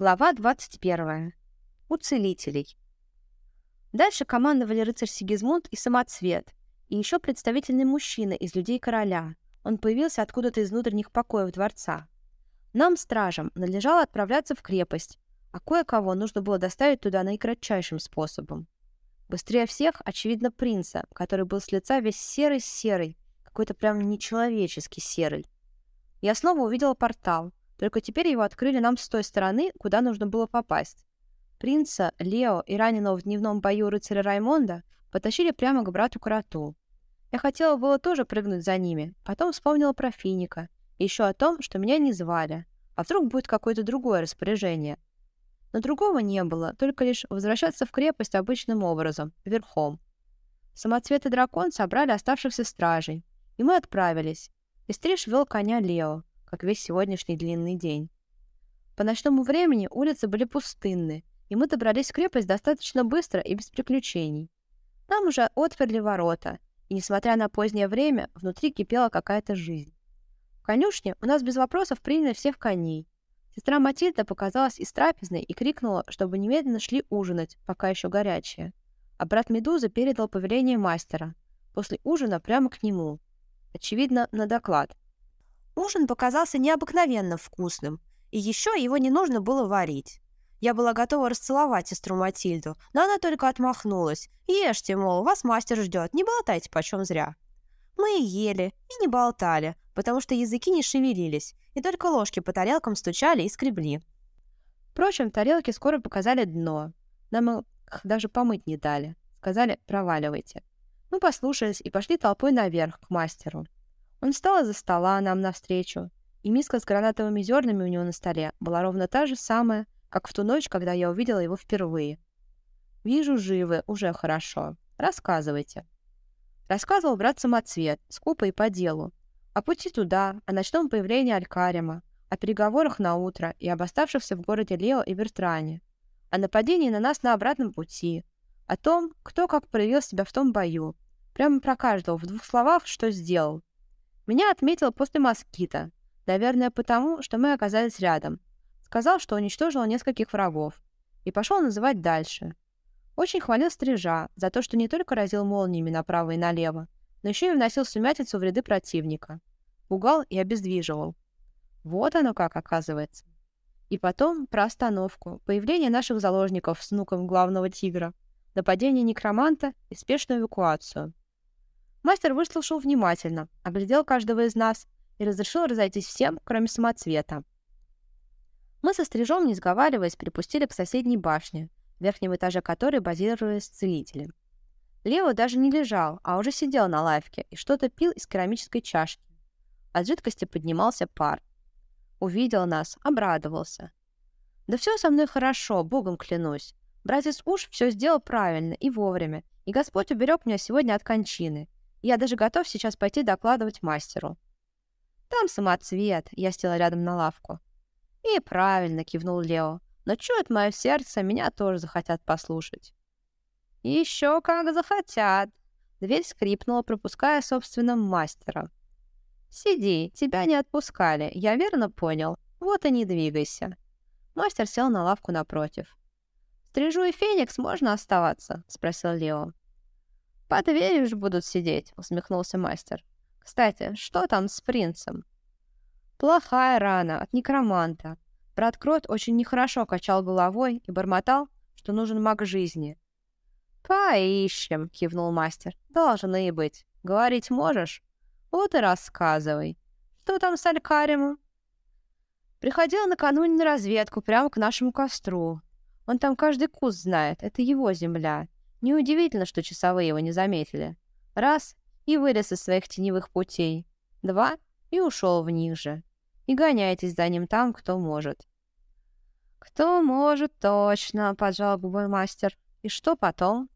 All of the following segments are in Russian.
Глава 21. У целителей. Дальше командовали рыцарь Сигизмунд и Самоцвет, и еще представительный мужчина из людей короля. Он появился откуда-то из внутренних покоев дворца. Нам, стражам, надлежало отправляться в крепость, а кое-кого нужно было доставить туда наикратчайшим способом. Быстрее всех, очевидно, принца, который был с лица весь серый-серый, какой-то прям нечеловеческий серый. Я снова увидела портал, только теперь его открыли нам с той стороны, куда нужно было попасть. Принца, Лео и раненого в дневном бою рыцаря Раймонда потащили прямо к брату Кроту. Я хотела было тоже прыгнуть за ними, потом вспомнила про Финика, еще о том, что меня не звали, а вдруг будет какое-то другое распоряжение. Но другого не было, только лишь возвращаться в крепость обычным образом, верхом. Самоцвет и дракон собрали оставшихся стражей, и мы отправились. Истриш вел коня Лео, как весь сегодняшний длинный день. По ночному времени улицы были пустынны, и мы добрались в крепость достаточно быстро и без приключений. Нам уже отперли ворота, и, несмотря на позднее время, внутри кипела какая-то жизнь. В конюшне у нас без вопросов приняли всех коней. Сестра Матильда показалась из трапезной и крикнула, чтобы немедленно шли ужинать, пока еще горячее. А брат Медуза передал повеление мастера. После ужина прямо к нему. Очевидно, на доклад – Ужин показался необыкновенно вкусным, и еще его не нужно было варить. Я была готова расцеловать сестру Матильду, но она только отмахнулась. «Ешьте, мол, вас мастер ждет, не болтайте почем зря». Мы ели, и не болтали, потому что языки не шевелились, и только ложки по тарелкам стучали и скребли. Впрочем, тарелки скоро показали дно. Нам их даже помыть не дали. Сказали «проваливайте». Мы послушались и пошли толпой наверх, к мастеру. Он встал из-за стола нам навстречу, и миска с гранатовыми зернами у него на столе была ровно та же самая, как в ту ночь, когда я увидела его впервые. «Вижу, живы, уже хорошо. Рассказывайте». Рассказывал брат Самоцвет, скупо и по делу. О пути туда, о ночном появлении Алькарима, о переговорах на утро и об оставшихся в городе Лео и Бертране, о нападении на нас на обратном пути, о том, кто как проявил себя в том бою, прямо про каждого в двух словах, что сделал, меня отметил после москита. Наверное, потому, что мы оказались рядом. Сказал, что уничтожил нескольких врагов. И пошел называть дальше. Очень хвалил стрижа за то, что не только разил молниями направо и налево, но еще и вносил сумятицу в ряды противника. Пугал и обездвиживал. Вот оно как, оказывается. И потом про остановку, появление наших заложников с внуком главного тигра, нападение некроманта и спешную эвакуацию. Мастер выслушал внимательно, оглядел каждого из нас и разрешил разойтись всем, кроме самоцвета. Мы со стрижом, не сговариваясь, припустили к соседней башне, в верхнем этаже которой базировались целители. Лео даже не лежал, а уже сидел на лавке и что-то пил из керамической чашки. От жидкости поднимался пар. Увидел нас, обрадовался. «Да все со мной хорошо, богом клянусь. Братец Уж все сделал правильно и вовремя, и Господь уберег меня сегодня от кончины. Я даже готов сейчас пойти докладывать мастеру. Там самоцвет, я села рядом на лавку. И правильно, кивнул Лео. Но чует мое сердце, меня тоже захотят послушать. Еще как захотят. Дверь скрипнула, пропуская собственного мастера. «Сиди, тебя не отпускали, я верно понял. Вот и не двигайся». Мастер сел на лавку напротив. «Стрижу и Феникс можно оставаться?» — спросил Лео. «Под дверью ж будут сидеть», — усмехнулся мастер. «Кстати, что там с принцем?» «Плохая рана от некроманта. Брат Крот очень нехорошо качал головой и бормотал, что нужен маг жизни». «Поищем», — кивнул мастер. «Должен и быть. Говорить можешь? Вот и рассказывай. Что там с Алькаримом?» Приходил накануне на разведку прямо к нашему костру. Он там каждый куст знает, это его земля. Неудивительно, что часовые его не заметили. Раз — и вылез из своих теневых путей. Два — и ушел в них же. И гоняйтесь за ним там, кто может. «Кто может, точно», — поджал губой мастер. «И что потом?»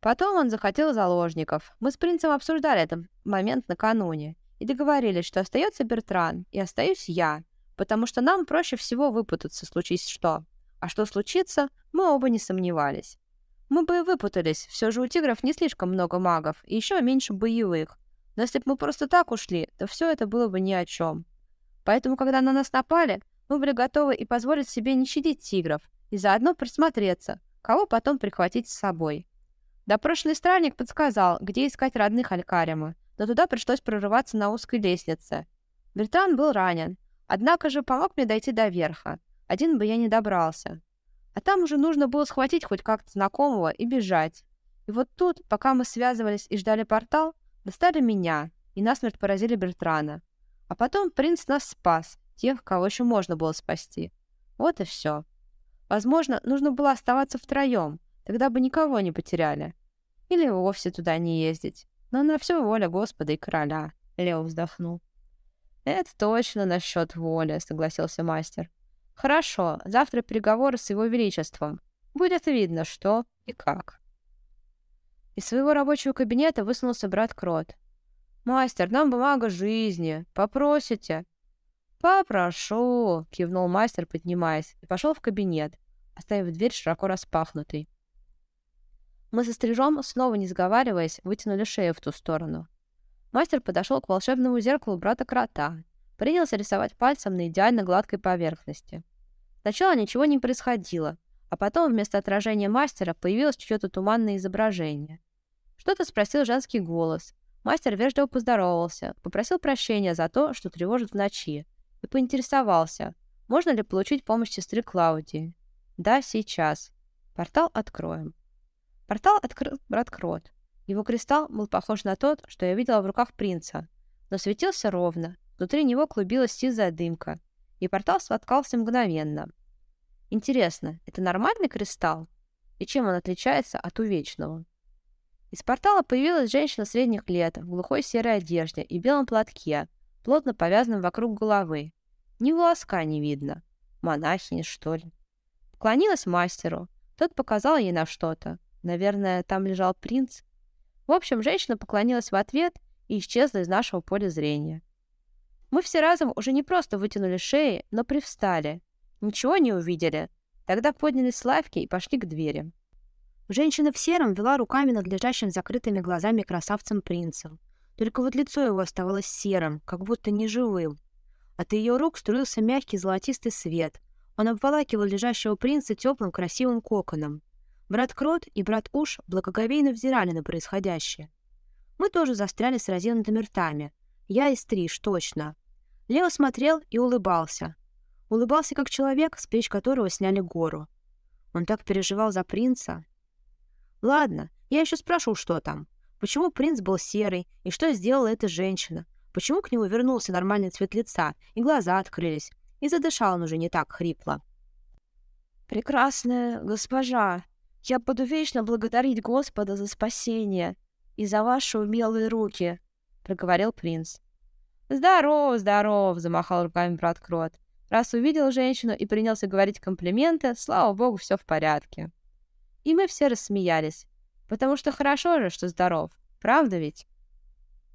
Потом он захотел заложников. Мы с принцем обсуждали этот момент накануне и договорились, что остается Бертран и остаюсь я, потому что нам проще всего выпутаться, случись что. А что случится, мы оба не сомневались. Мы бы выпутались, все же у тигров не слишком много магов, и еще меньше боевых. Но если бы мы просто так ушли, то все это было бы ни о чем. Поэтому, когда на нас напали, Мы были готовы и позволить себе не щадить тигров, и заодно присмотреться, кого потом прихватить с собой. Допрошенный странник подсказал, где искать родных Алькарима, но туда пришлось прорываться на узкой лестнице. Британ был ранен, однако же помог мне дойти до верха. Один бы я не добрался. А там уже нужно было схватить хоть как-то знакомого и бежать. И вот тут, пока мы связывались и ждали портал, достали меня и насмерть поразили Бертрана. А потом принц нас спас, тех, кого еще можно было спасти. Вот и все. Возможно, нужно было оставаться втроем, тогда бы никого не потеряли. Или вовсе туда не ездить. Но на все воля Господа и короля, — Лео вздохнул. «Это точно насчет воли», — согласился мастер. «Хорошо, завтра переговоры с его величеством. Будет видно, что и как». Из своего рабочего кабинета высунулся брат Крот. «Мастер, нам бумага жизни. Попросите?» «Попрошу», — кивнул мастер, поднимаясь, и пошел в кабинет, оставив дверь широко распахнутой. Мы со стрижом, снова не сговариваясь, вытянули шею в ту сторону. Мастер подошел к волшебному зеркалу брата крота, принялся рисовать пальцем на идеально гладкой поверхности. Сначала ничего не происходило, а потом вместо отражения мастера появилось чье-то туманное изображение. Что-то спросил женский голос. Мастер вежливо поздоровался, попросил прощения за то, что тревожит в ночи, и поинтересовался, можно ли получить помощь сестры Клаудии. «Да, сейчас. Портал откроем». Портал открыл брат Крот. Его кристалл был похож на тот, что я видела в руках принца, но светился ровно, внутри него клубилась сизая дымка, и портал соткался мгновенно. Интересно, это нормальный кристалл? И чем он отличается от увечного? Из портала появилась женщина средних лет в глухой серой одежде и белом платке, плотно повязанным вокруг головы. Ни волоска не видно. Монахиня, что ли? Поклонилась мастеру. Тот показал ей на что-то. Наверное, там лежал принц. В общем, женщина поклонилась в ответ и исчезла из нашего поля зрения. Мы все разом уже не просто вытянули шеи, но привстали. Ничего не увидели. Тогда поднялись с лавки и пошли к двери. Женщина в сером вела руками над лежащим закрытыми глазами красавцем принцем. Только вот лицо его оставалось серым, как будто неживым. От ее рук струился мягкий золотистый свет. Он обволакивал лежащего принца теплым красивым коконом. Брат Крот и брат Уш благоговейно взирали на происходящее. Мы тоже застряли с разинутыми ртами. Я и Стриж, точно. Лео смотрел и улыбался. Улыбался как человек, с плеч которого сняли гору. Он так переживал за принца. Ладно, я еще спрошу, что там. Почему принц был серый, и что сделала эта женщина? Почему к нему вернулся нормальный цвет лица, и глаза открылись, и задышал он уже не так хрипло? «Прекрасная госпожа, я буду вечно благодарить Господа за спасение и за ваши умелые руки», — проговорил принц. «Здоров, здоров!» — замахал руками брат Крот. Раз увидел женщину и принялся говорить комплименты, слава богу, все в порядке. И мы все рассмеялись, потому что хорошо же, что здоров. Правда ведь?